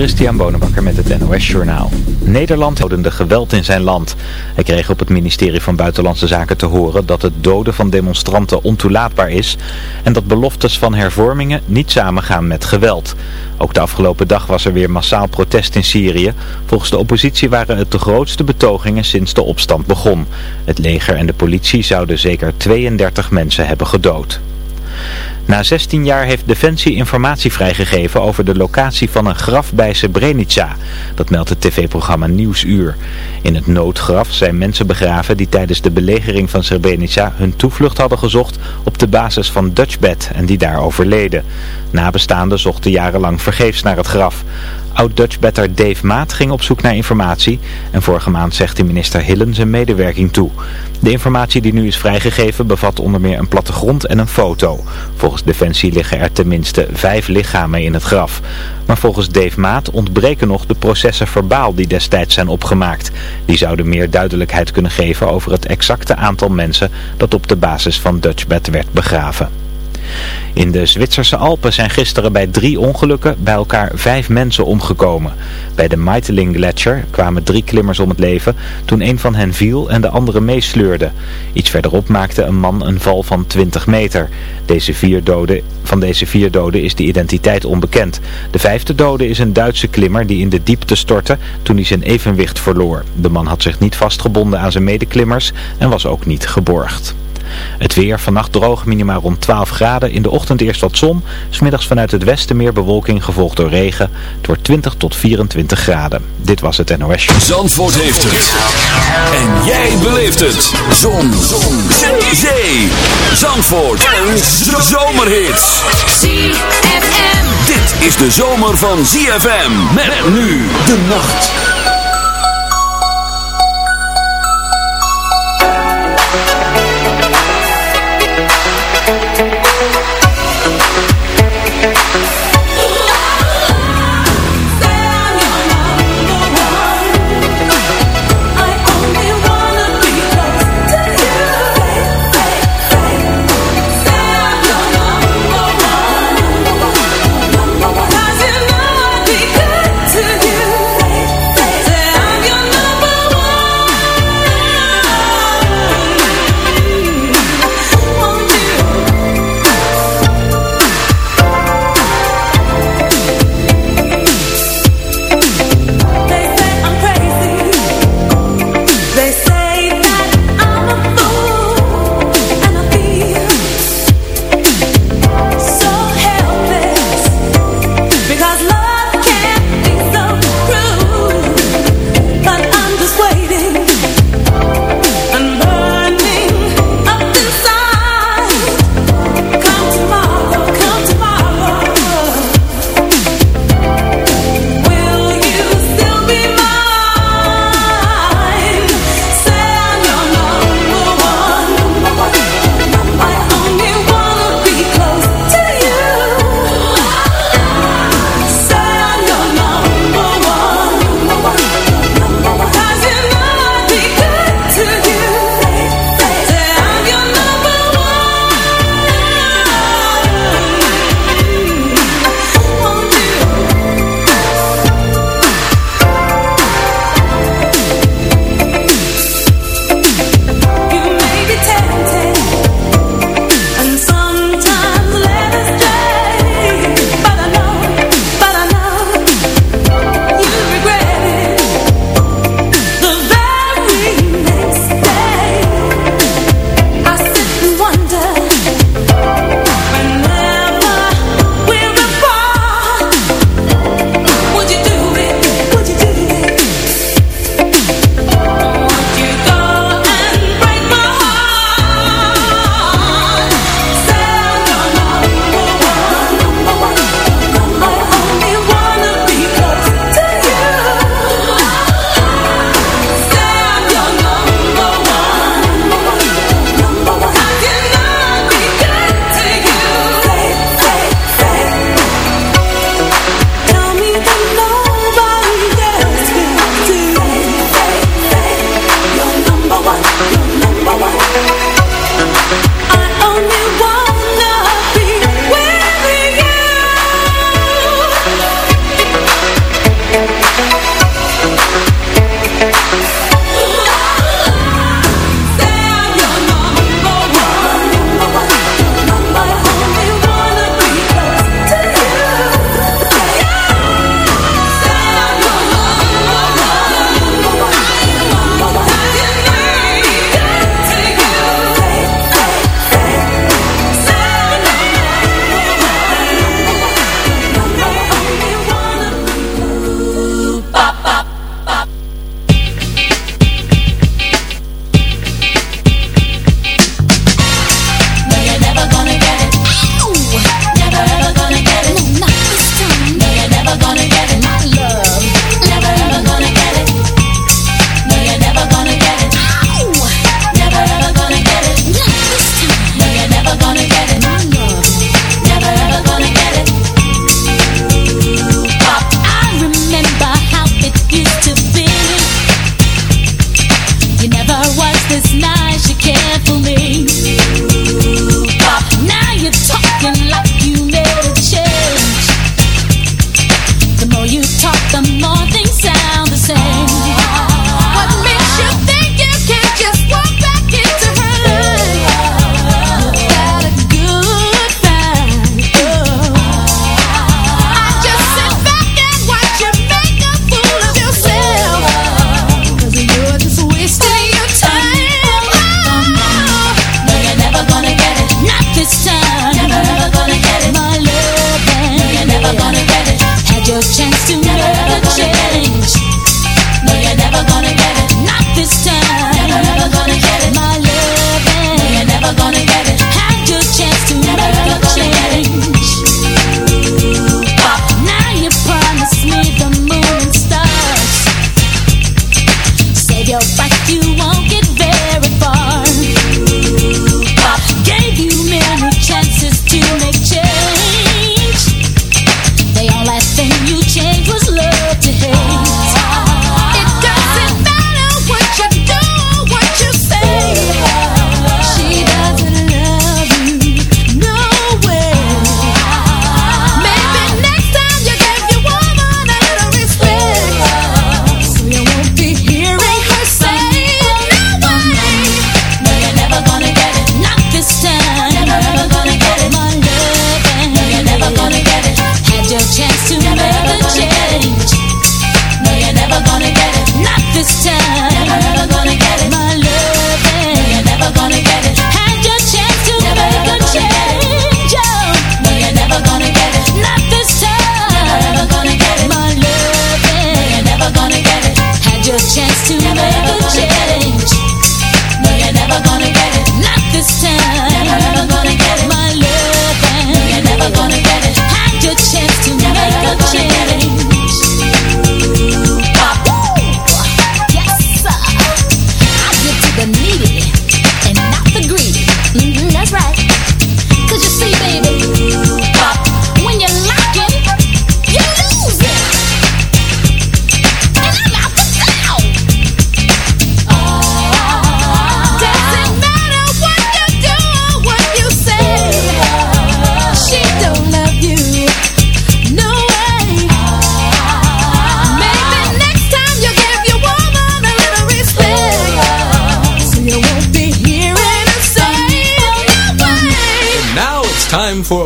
Christian Bonenbakker met het NOS Journaal. Nederland houdende geweld in zijn land. Hij kreeg op het ministerie van Buitenlandse Zaken te horen dat het doden van demonstranten ontoelaatbaar is en dat beloftes van hervormingen niet samengaan met geweld. Ook de afgelopen dag was er weer massaal protest in Syrië. Volgens de oppositie waren het de grootste betogingen sinds de opstand begon. Het leger en de politie zouden zeker 32 mensen hebben gedood. Na 16 jaar heeft Defensie informatie vrijgegeven over de locatie van een graf bij Srebrenica. Dat meldt het tv-programma Nieuwsuur. In het noodgraf zijn mensen begraven die tijdens de belegering van Srebrenica hun toevlucht hadden gezocht op de basis van Dutchbed en die daar overleden. Nabestaanden zochten jarenlang vergeefs naar het graf. Oud-Dutchbetter Dave Maat ging op zoek naar informatie en vorige maand zegt de minister Hillen zijn medewerking toe. De informatie die nu is vrijgegeven bevat onder meer een plattegrond en een foto. Volgens Defensie liggen er tenminste vijf lichamen in het graf. Maar volgens Dave Maat ontbreken nog de processen verbaal die destijds zijn opgemaakt. Die zouden meer duidelijkheid kunnen geven over het exacte aantal mensen dat op de basis van Dutchbed werd begraven. In de Zwitserse Alpen zijn gisteren bij drie ongelukken bij elkaar vijf mensen omgekomen. Bij de Meiteling Gletscher kwamen drie klimmers om het leven toen een van hen viel en de andere meesleurde. Iets verderop maakte een man een val van 20 meter. Deze vier doden, van deze vier doden is de identiteit onbekend. De vijfde dode is een Duitse klimmer die in de diepte stortte toen hij zijn evenwicht verloor. De man had zich niet vastgebonden aan zijn medeklimmers en was ook niet geborgd. Het weer, vannacht droog, minimaal rond 12 graden. In de ochtend eerst wat zon. Smiddags vanuit het westen meer bewolking, gevolgd door regen. Het wordt 20 tot 24 graden. Dit was het NOS Show. Zandvoort heeft het. En jij beleeft het. Zon. zon. Zee. Zee. Zandvoort. Een zomerhit. ZFM. Dit is de zomer van ZFM. Met nu de nacht.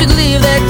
should leave that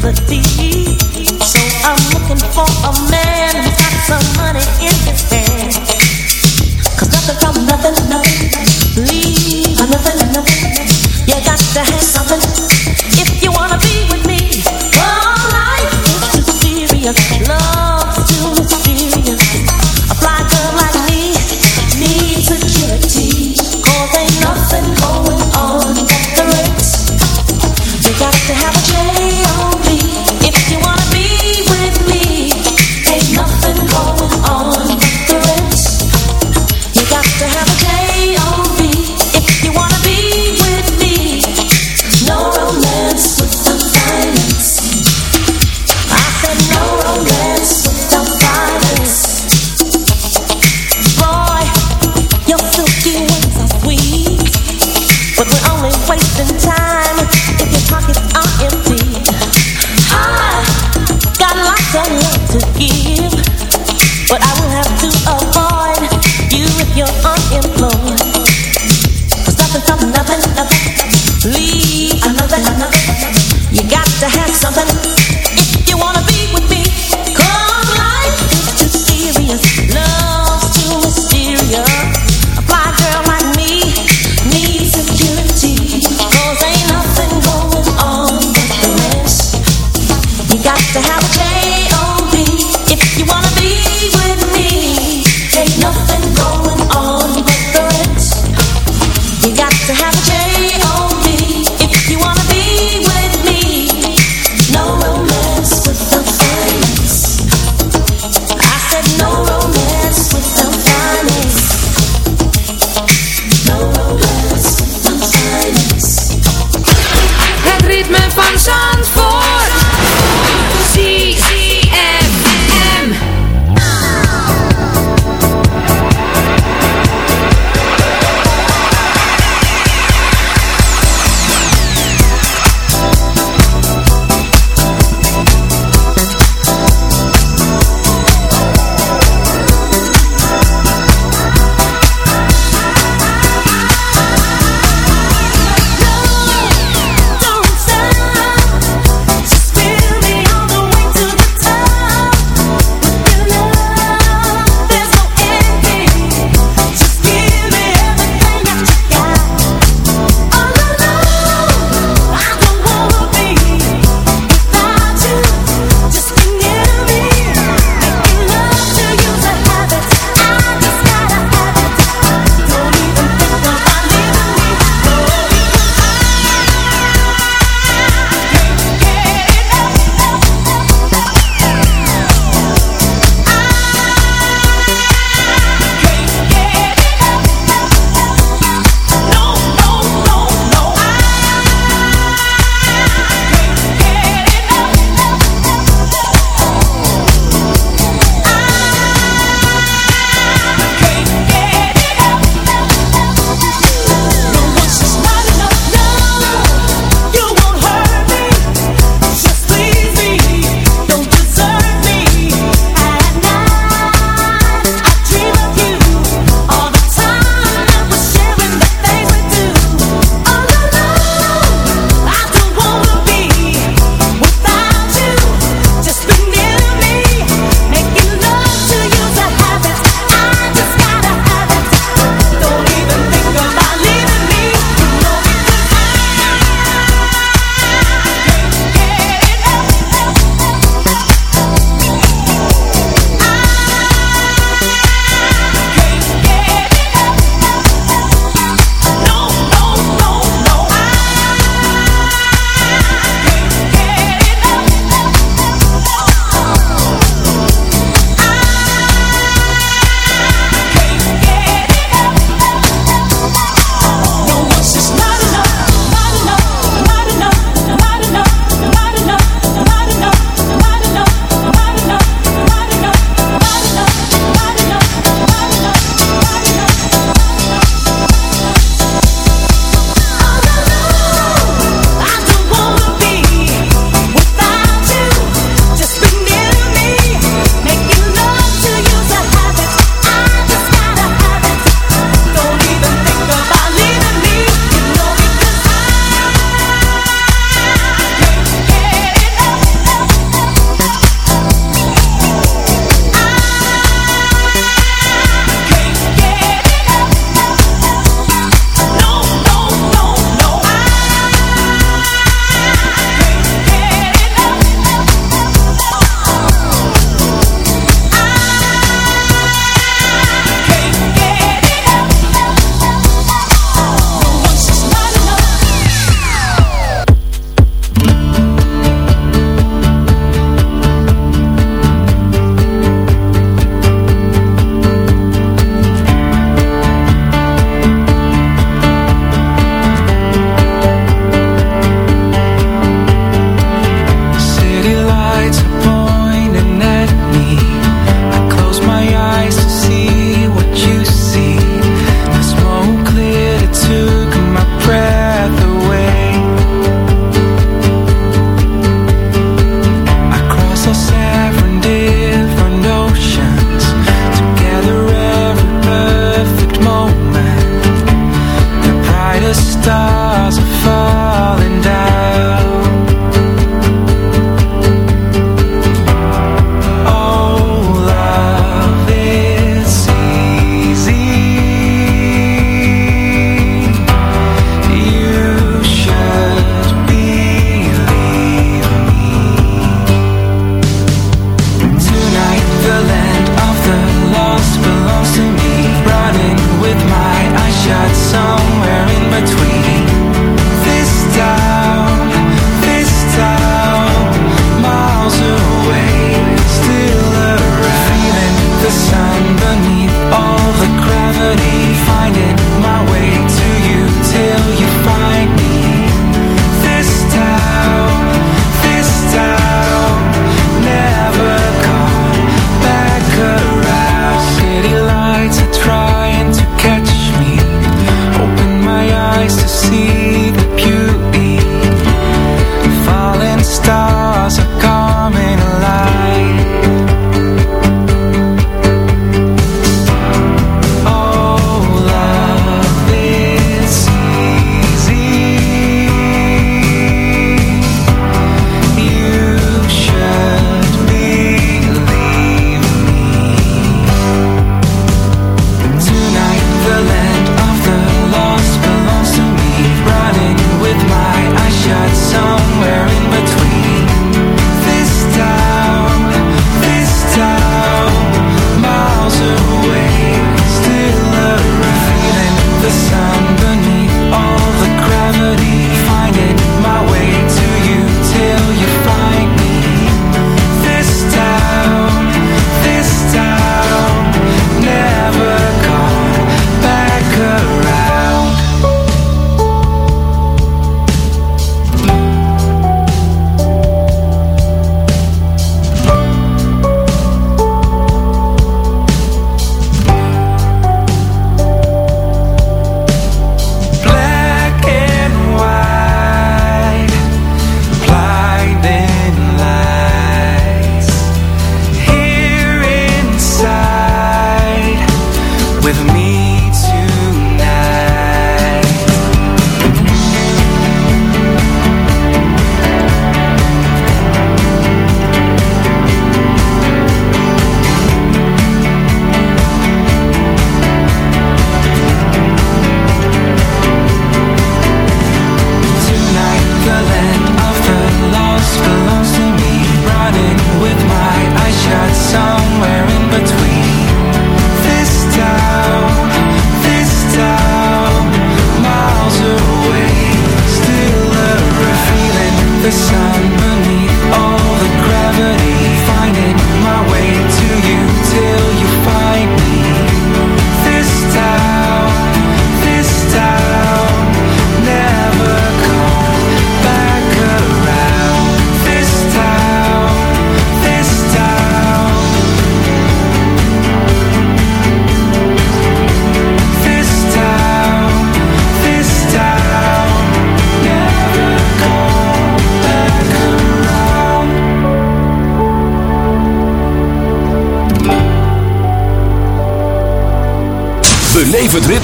So I'm looking for a man who's got some money in his nothing from nothing, nothing. Nothing. You got to have something if you wanna be with me.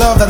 love that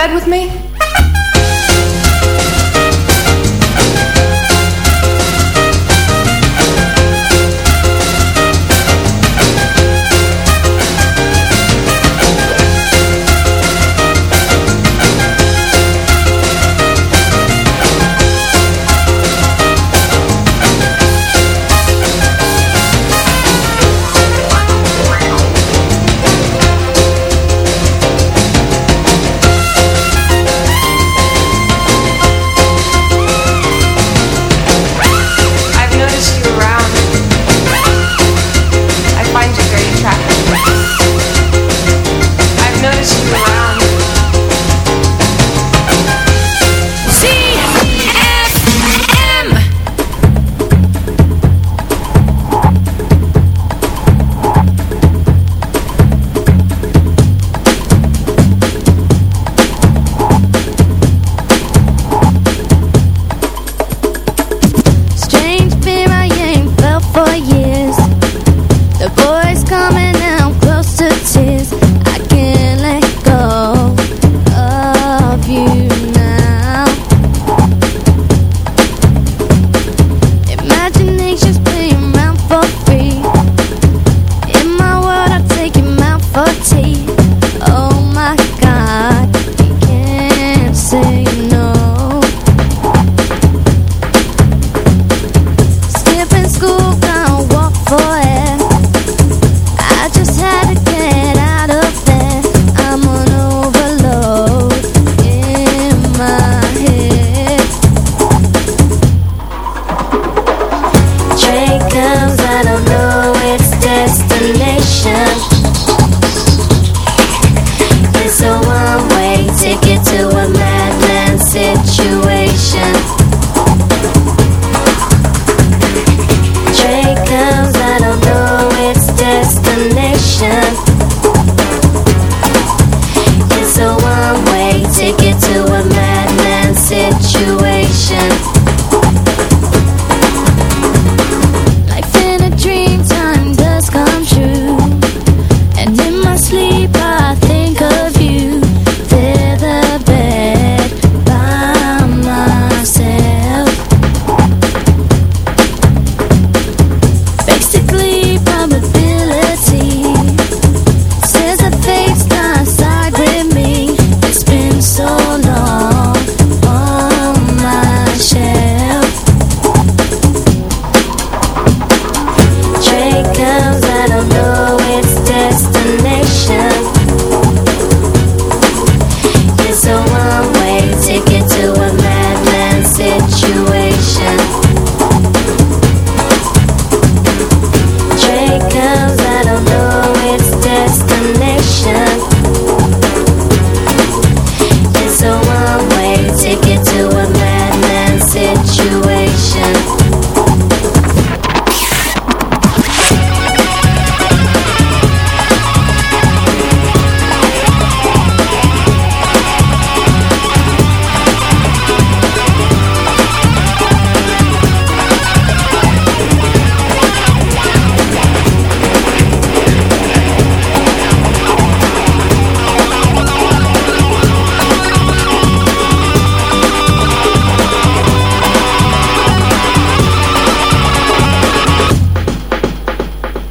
bed with me?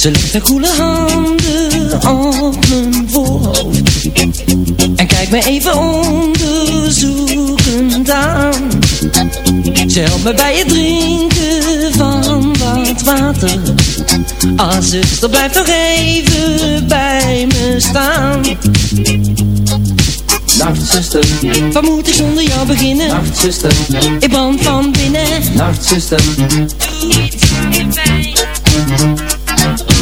Ze legt haar koele handen op mijn voorhoofd. En kijkt me even onderzoekend aan. Ze helpt me bij het drinken van wat water. Ah zuster, blijf nog even bij me staan. Nacht zuster, Waar moet ik zonder jou beginnen? nacht zuster, Ik brand van binnen. Nacht zuster, nacht